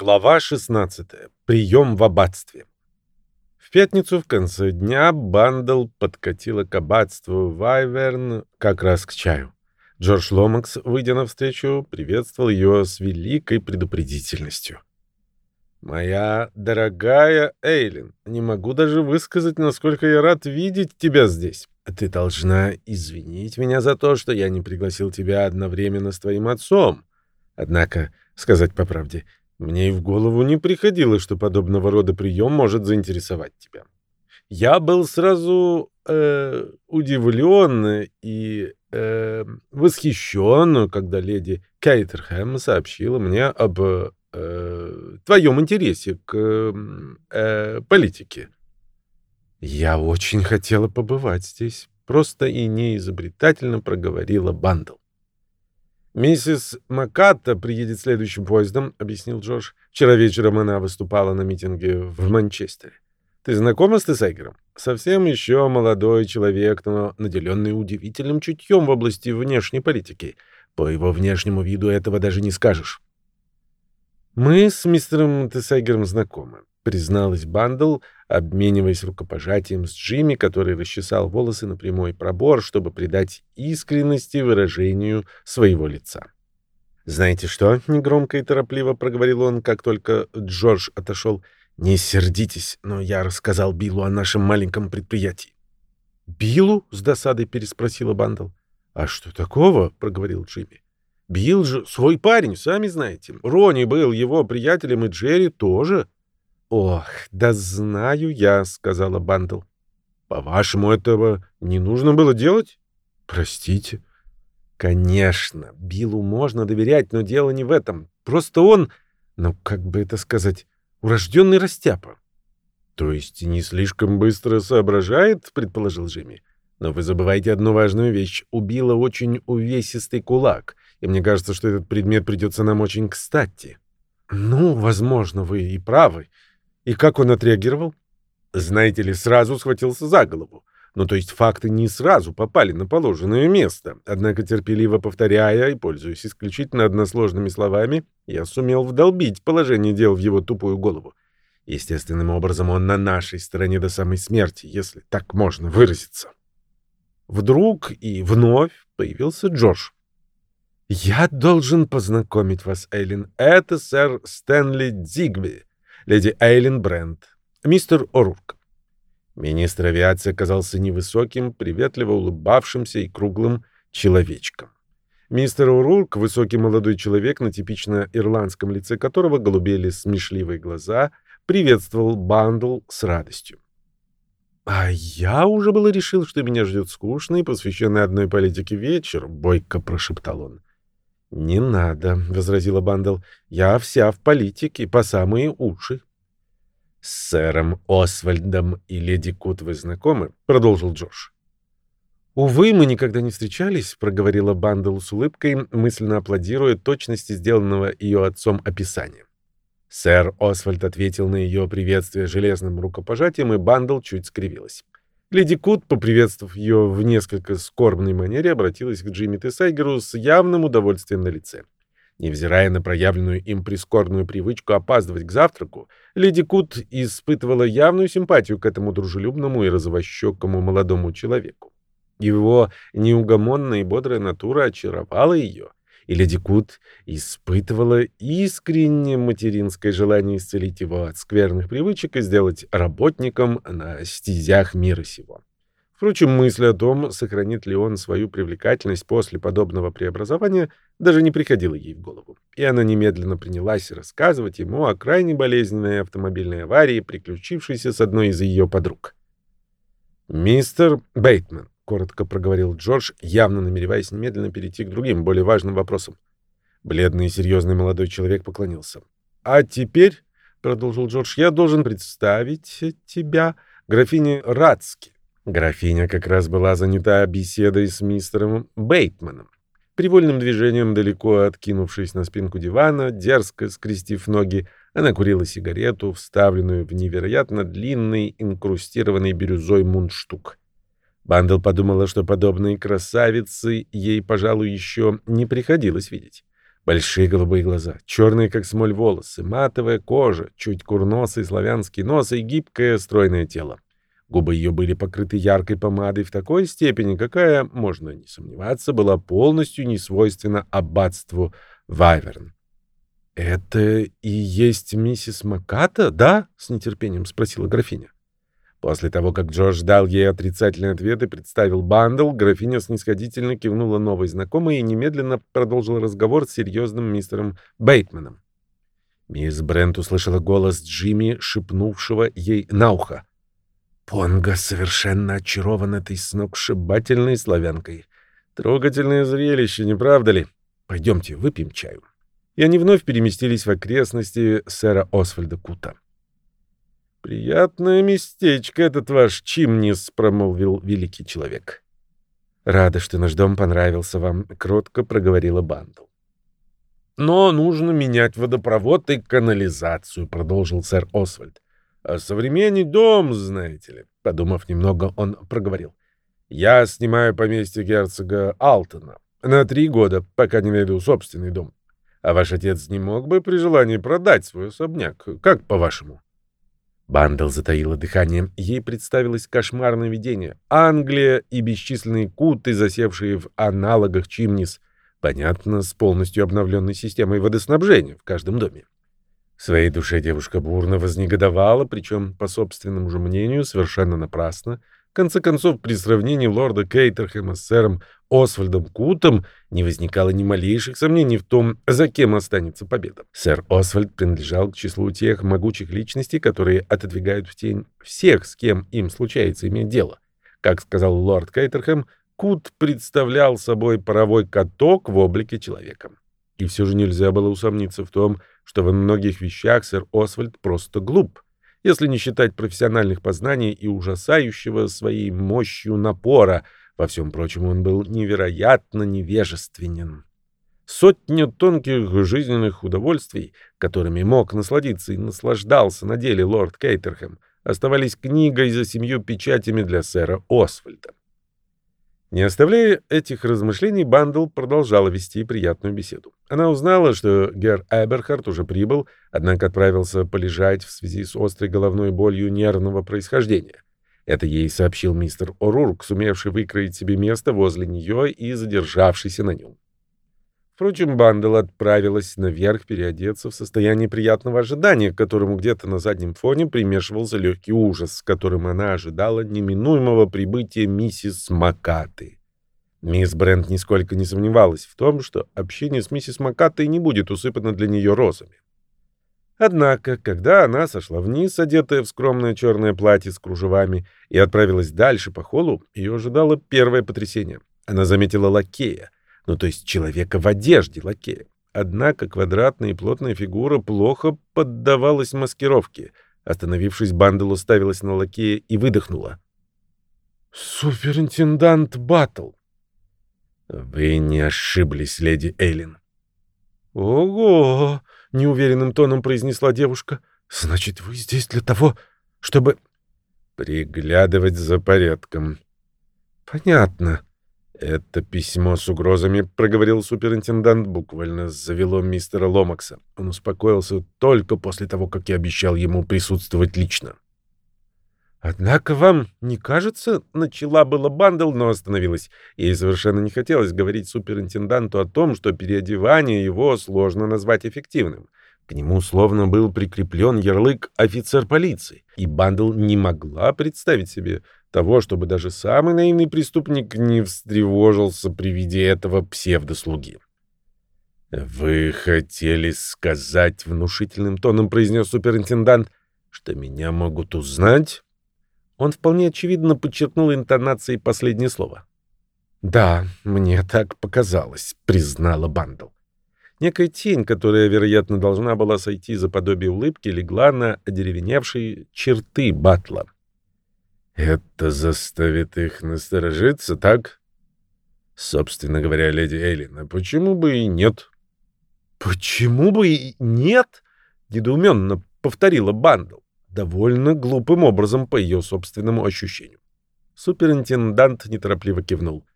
Глава 16. Прием в аббатстве. В пятницу в конце дня Бандл подкатила к аббатству Вайверн как раз к чаю. Джордж Ломакс, выйдя навстречу, приветствовал ее с великой предупредительностью. «Моя дорогая Эйлин, не могу даже высказать, насколько я рад видеть тебя здесь. Ты должна извинить меня за то, что я не пригласил тебя одновременно с твоим отцом. Однако, сказать по правде, — мне и в голову не приходило, что подобного рода прием может заинтересовать тебя. Я был сразу э, удивлен и э, восхищен, когда леди Кейтерхэм сообщила мне об э, твоем интересе к э, политике. Я очень хотела побывать здесь, просто и неизобретательно проговорила Бандл. «Миссис Макатта приедет следующим поездом», — объяснил Джордж. «Вчера вечером она выступала на митинге в Манчестере. Ты знакома с Тесайгером? Совсем еще молодой человек, но наделенный удивительным чутьем в области внешней политики. По его внешнему виду этого даже не скажешь». «Мы с мистером Тесайгером знакомы», — призналась Бандл, обмениваясь рукопожатием с Джимми, который расчесал волосы на прямой пробор, чтобы придать искренности выражению своего лица. «Знаете что?» — негромко и торопливо проговорил он, как только Джордж отошел. «Не сердитесь, но я рассказал Биллу о нашем маленьком предприятии». «Биллу?» — с досадой переспросила Бандл. «А что такого?» — проговорил Джимми. «Билл же свой парень, сами знаете. Ронни был его приятелем, и Джерри тоже». «Ох, да знаю я», — сказала Бандл. «По-вашему, этого не нужно было делать?» «Простите». «Конечно, Биллу можно доверять, но дело не в этом. Просто он, ну, как бы это сказать, урожденный растяпа». «То есть не слишком быстро соображает?» — предположил Джимми. «Но вы забываете одну важную вещь. У Билла очень увесистый кулак, и мне кажется, что этот предмет придется нам очень кстати». «Ну, возможно, вы и правы». И как он отреагировал? Знаете ли, сразу схватился за голову. Ну, то есть факты не сразу попали на положенное место. Однако, терпеливо повторяя и пользуясь исключительно односложными словами, я сумел вдолбить положение дел в его тупую голову. Естественным образом он на нашей стороне до самой смерти, если так можно выразиться. Вдруг и вновь появился Джордж. «Я должен познакомить вас, Эйлин. Это сэр Стэнли Дигби, леди Эйлин Брент, мистер О'Рурк. Министр авиации оказался невысоким, приветливо улыбавшимся и круглым человечком. Мистер О'Рурк, высокий молодой человек, на типично ирландском лице которого голубели смешливые глаза, приветствовал Бандл с радостью. «А я уже было решил, что меня ждет скучный, посвященный одной политике вечер», — бойко прошептал он. «Не надо», — возразила Бандл. «Я вся в политике, по самые уши». «С сэром Освальдом и леди Кут вы знакомы?» — продолжил Джордж. «Увы, мы никогда не встречались», — проговорила Бандл с улыбкой, мысленно аплодируя точности сделанного ее отцом описания. Сэр Освальд ответил на ее приветствие железным рукопожатием, и Бандл чуть скривилась. Леди Кут, поприветствовав ее в несколько скорбной манере, обратилась к Джимми Тесайгеру с явным удовольствием на лице. Невзирая на проявленную им прискорбную привычку опаздывать к завтраку, леди Кут испытывала явную симпатию к этому дружелюбному и розовощекому молодому человеку. Его неугомонная и бодрая натура очаровала ее — и леди Кут испытывала искреннее материнское желание исцелить его от скверных привычек и сделать работником на стезях мира сего. Впрочем, мысль о том, сохранит ли он свою привлекательность после подобного преобразования, даже не приходила ей в голову. И она немедленно принялась рассказывать ему о крайне болезненной автомобильной аварии, приключившейся с одной из ее подруг. «Мистер Бейтман, коротко проговорил Джордж, явно намереваясь немедленно перейти к другим, более важным вопросам. Бледный и серьезный молодой человек поклонился. «А теперь, — продолжил Джордж, — я должен представить тебя графине Радски». Графиня как раз была занята беседой с мистером Бейтманом. Привольным движением, далеко откинувшись на спинку дивана, дерзко скрестив ноги, она курила сигарету, вставленную в невероятно длинный инкрустированный бирюзой мундштук. Бандл подумала, что подобные красавицы ей, пожалуй, еще не приходилось видеть. Большие голубые глаза, черные как смоль волосы, матовая кожа, чуть курносый славянский нос и гибкое стройное тело. Губы ее были покрыты яркой помадой в такой степени, какая, можно не сомневаться, была полностью несвойственна аббатству Вайверн. «Это и есть миссис Маката, да?» — с нетерпением спросила графиня. После того, как Джордж дал ей отрицательный ответ и представил бандл, графиня снисходительно кивнула новой знакомой и немедленно продолжила разговор с серьезным мистером Бейтманом. Мисс Брент услышала голос Джимми, шепнувшего ей на ухо. Понга совершенно очарован этой сногсшибательной славянкой. Трогательное зрелище, не правда ли? Пойдемте, выпьем чаю. И они вновь переместились в окрестности сэра Освальда Кута. «Приятное местечко этот ваш Чимнис», — промолвил великий человек. «Рада, что наш дом понравился вам», — кротко проговорила Бандл. «Но нужно менять водопровод и канализацию», — продолжил сэр Освальд. «А современный дом, знаете ли», — подумав немного, он проговорил. «Я снимаю поместье герцога Алтона на три года, пока не найду собственный дом. А ваш отец не мог бы при желании продать свой особняк? Как по-вашему?» Бандл затаила дыхание. Ей представилось кошмарное видение. Англия и бесчисленные куты, засевшие в аналогах Чимнис. Понятно, с полностью обновленной системой водоснабжения в каждом доме. В своей душе девушка бурно вознегодовала, причем, по собственному же мнению, совершенно напрасно. В конце концов, при сравнении лорда Кейтерхэма с сэром Освальдом Кутом не возникало ни малейших сомнений в том, за кем останется победа. Сэр Освальд принадлежал к числу тех могучих личностей, которые отодвигают в тень всех, с кем им случается иметь дело. Как сказал лорд Кейтерхэм, Кут представлял собой паровой каток в облике человека. И все же нельзя было усомниться в том, что во многих вещах сэр Освальд просто глуп, если не считать профессиональных познаний и ужасающего своей мощью напора — во всем прочем, он был невероятно невежественен. Сотня тонких жизненных удовольствий, которыми мог насладиться и наслаждался на деле лорд Кейтерхэм, оставались книгой за семью печатями для сэра Освальда. Не оставляя этих размышлений, Бандл продолжала вести приятную беседу. Она узнала, что Гер Эберхард уже прибыл, однако отправился полежать в связи с острой головной болью нервного происхождения. Это ей сообщил мистер О'Рурк, сумевший выкроить себе место возле нее и задержавшийся на нем. Впрочем, Бандел отправилась наверх переодеться в состоянии приятного ожидания, к которому где-то на заднем фоне примешивался легкий ужас, с которым она ожидала неминуемого прибытия миссис Макаты. Мисс Брент нисколько не сомневалась в том, что общение с миссис Макатой не будет усыпано для нее розами. Однако, когда она сошла вниз, одетая в скромное черное платье с кружевами, и отправилась дальше по холлу, ее ожидало первое потрясение. Она заметила лакея, ну то есть человека в одежде лакея. Однако квадратная и плотная фигура плохо поддавалась маскировке. Остановившись, Бандел уставилась на лакея и выдохнула. «Суперинтендант Баттл!» «Вы не ошиблись, леди Эйлин». «Ого!» — неуверенным тоном произнесла девушка. «Значит, вы здесь для того, чтобы...» «Приглядывать за порядком». «Понятно». «Это письмо с угрозами», — проговорил суперинтендант, буквально завело мистера Ломакса. Он успокоился только после того, как я обещал ему присутствовать лично. «Однако вам не кажется...» — начала было Бандл, но остановилась. Ей совершенно не хотелось говорить суперинтенданту о том, что переодевание его сложно назвать эффективным. К нему словно был прикреплен ярлык «офицер полиции», и Бандл не могла представить себе того, чтобы даже самый наивный преступник не встревожился при виде этого псевдослуги. «Вы хотели сказать», — внушительным тоном произнес суперинтендант, — «что меня могут узнать?» Он вполне очевидно подчеркнул интонацией последнее слово. «Да, мне так показалось», — признала Бандл. Некая тень, которая, вероятно, должна была сойти за подобие улыбки, легла на одеревеневшие черты Батла. «Это заставит их насторожиться, так?» «Собственно говоря, леди Эйлин, а почему бы и нет?» «Почему бы и нет?» — недоуменно повторила Бандл довольно глупым образом по ее собственному ощущению. Суперинтендант неторопливо кивнул.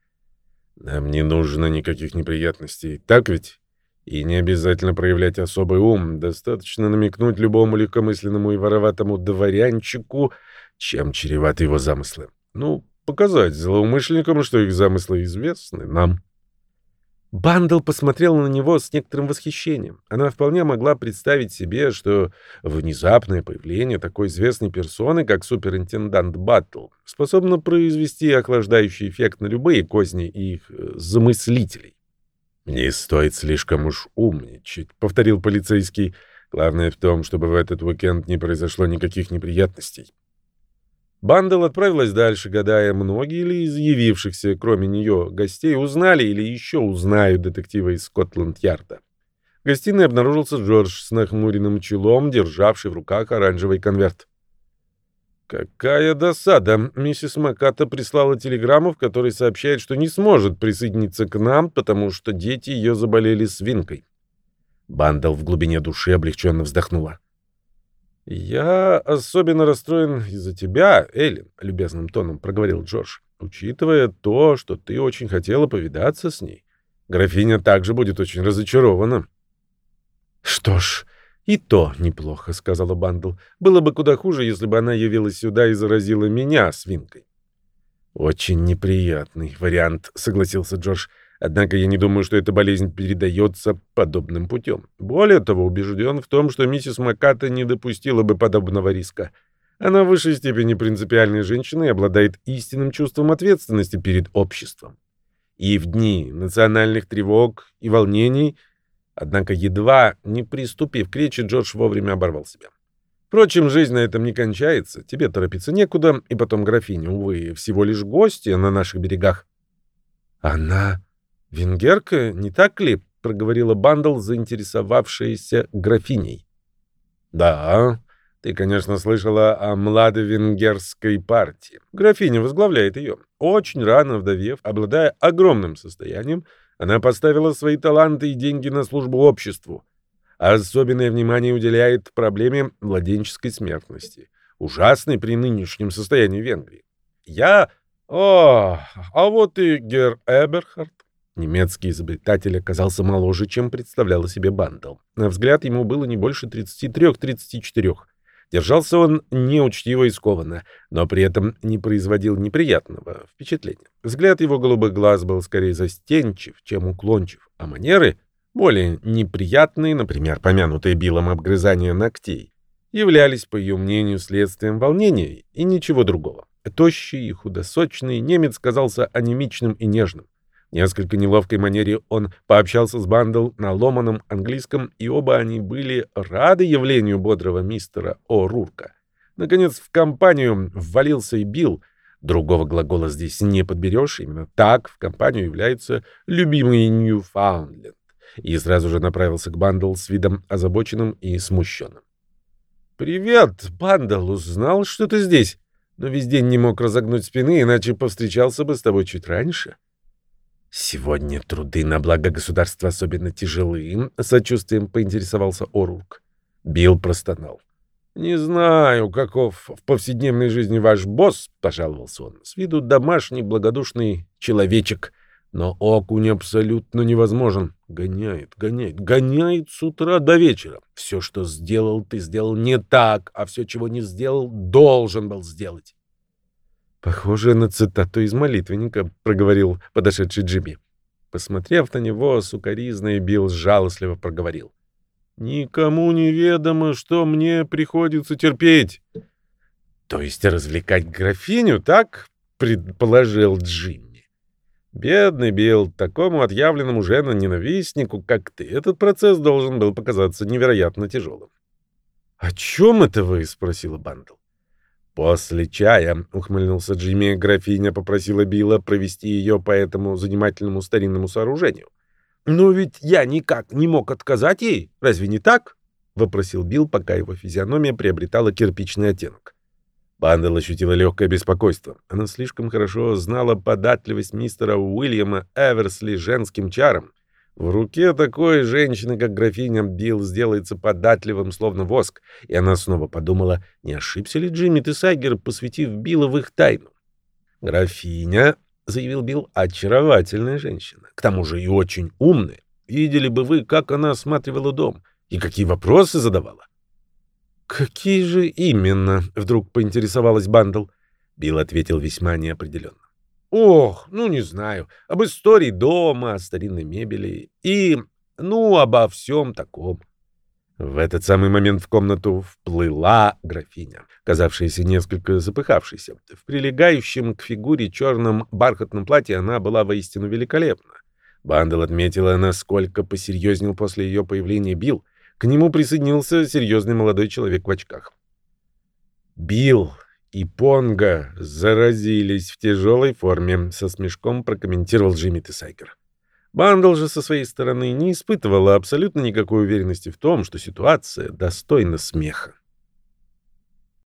«Нам не нужно никаких неприятностей, так ведь? И не обязательно проявлять особый ум, достаточно намекнуть любому легкомысленному и вороватому дворянчику, чем чреваты его замыслы. Ну, показать злоумышленникам, что их замыслы известны нам. Бандл посмотрел на него с некоторым восхищением. Она вполне могла представить себе, что внезапное появление такой известной персоны, как суперинтендант Баттл, способно произвести охлаждающий эффект на любые козни их э, замыслителей. «Не стоит слишком уж умничать», — повторил полицейский. «Главное в том, чтобы в этот уикенд не произошло никаких неприятностей». Бандел отправилась дальше, гадая, многие ли из явившихся, кроме нее, гостей узнали или еще узнают детектива из Скотланд-Ярда. В гостиной обнаружился Джордж с нахмуренным челом, державший в руках оранжевый конверт. «Какая досада! Миссис Маката прислала телеграмму, в которой сообщает, что не сможет присоединиться к нам, потому что дети ее заболели свинкой». Бандел в глубине души облегченно вздохнула. «Я особенно расстроен из-за тебя, Эллен», — любезным тоном проговорил Джордж, «учитывая то, что ты очень хотела повидаться с ней. Графиня также будет очень разочарована». «Что ж, и то неплохо», — сказала Бандл. «Было бы куда хуже, если бы она явилась сюда и заразила меня свинкой». «Очень неприятный вариант», — согласился Джордж. Однако я не думаю, что эта болезнь передается подобным путем. Более того, убежден в том, что миссис Маката не допустила бы подобного риска. Она в высшей степени принципиальная женщина и обладает истинным чувством ответственности перед обществом. И в дни национальных тревог и волнений, однако едва не приступив к речи, Джордж вовремя оборвал себя. Впрочем, жизнь на этом не кончается, тебе торопиться некуда, и потом графиня, увы, всего лишь гостья на наших берегах. Она «Венгерка, не так ли?» — проговорила Бандл, заинтересовавшаяся графиней. «Да, ты, конечно, слышала о младовенгерской партии. Графиня возглавляет ее. Очень рано вдовев, обладая огромным состоянием, она поставила свои таланты и деньги на службу обществу. Особенное внимание уделяет проблеме младенческой смертности, ужасной при нынешнем состоянии Венгрии. Я... О, а вот и Гер Эберхард. Немецкий изобретатель оказался моложе, чем представляла себе Бандл. На взгляд ему было не больше 33-34. Держался он неучтиво и скованно, но при этом не производил неприятного впечатления. Взгляд его голубых глаз был скорее застенчив, чем уклончив, а манеры, более неприятные, например, помянутые Биллом обгрызания ногтей, являлись, по ее мнению, следствием волнения и ничего другого. Тощий и худосочный немец казался анемичным и нежным несколько неловкой манере он пообщался с Бандл на ломаном английском, и оба они были рады явлению бодрого мистера О'Рурка. Наконец в компанию ввалился и Билл. Другого глагола здесь не подберешь, именно так в компанию является любимый Ньюфаундленд. И сразу же направился к Бандл с видом озабоченным и смущенным. «Привет, Бандл, узнал, что ты здесь, но весь день не мог разогнуть спины, иначе повстречался бы с тобой чуть раньше». «Сегодня труды на благо государства особенно тяжелы», — с сочувствием поинтересовался О'Рурк. Билл простонал. «Не знаю, каков в повседневной жизни ваш босс», — пожаловался он. «С виду домашний благодушный человечек, но окунь абсолютно невозможен. Гоняет, гоняет, гоняет с утра до вечера. Все, что сделал, ты сделал не так, а все, чего не сделал, должен был сделать. «Похоже на цитату из молитвенника», — проговорил подошедший Джимми. Посмотрев на него, сукоризный Билл жалостливо проговорил. «Никому не ведомо, что мне приходится терпеть». «То есть развлекать графиню, так?» — предположил Джимми. «Бедный Билл, такому отъявленному жену-ненавистнику, как ты, этот процесс должен был показаться невероятно тяжелым». «О чем это вы?» — спросила Бандл. «После чая», — ухмыльнулся Джимми, графиня попросила Билла провести ее по этому занимательному старинному сооружению. «Но ведь я никак не мог отказать ей, разве не так?» — вопросил Билл, пока его физиономия приобретала кирпичный оттенок. Бандел ощутила легкое беспокойство. Она слишком хорошо знала податливость мистера Уильяма Эверсли женским чарам. В руке такой женщины, как графиня, Билл сделается податливым, словно воск, и она снова подумала, не ошибся ли Джимми Тесайгер, посвятив Билла в их тайну. «Графиня», — заявил Билл, — «очаровательная женщина, к тому же и очень умная. Видели бы вы, как она осматривала дом и какие вопросы задавала. «Какие же именно?» — вдруг поинтересовалась Бандл. Билл ответил весьма неопределенно. «Ох, ну не знаю. Об истории дома, о старинной мебели и, ну, обо всем таком». В этот самый момент в комнату вплыла графиня, казавшаяся несколько запыхавшейся. В прилегающем к фигуре черном бархатном платье она была воистину великолепна. Бандл отметила, насколько посерьезнел после ее появления Билл. К нему присоединился серьезный молодой человек в очках. Билл и Понго заразились в тяжелой форме, со смешком прокомментировал Джимми Тесайгер. Бандл же со своей стороны не испытывала абсолютно никакой уверенности в том, что ситуация достойна смеха.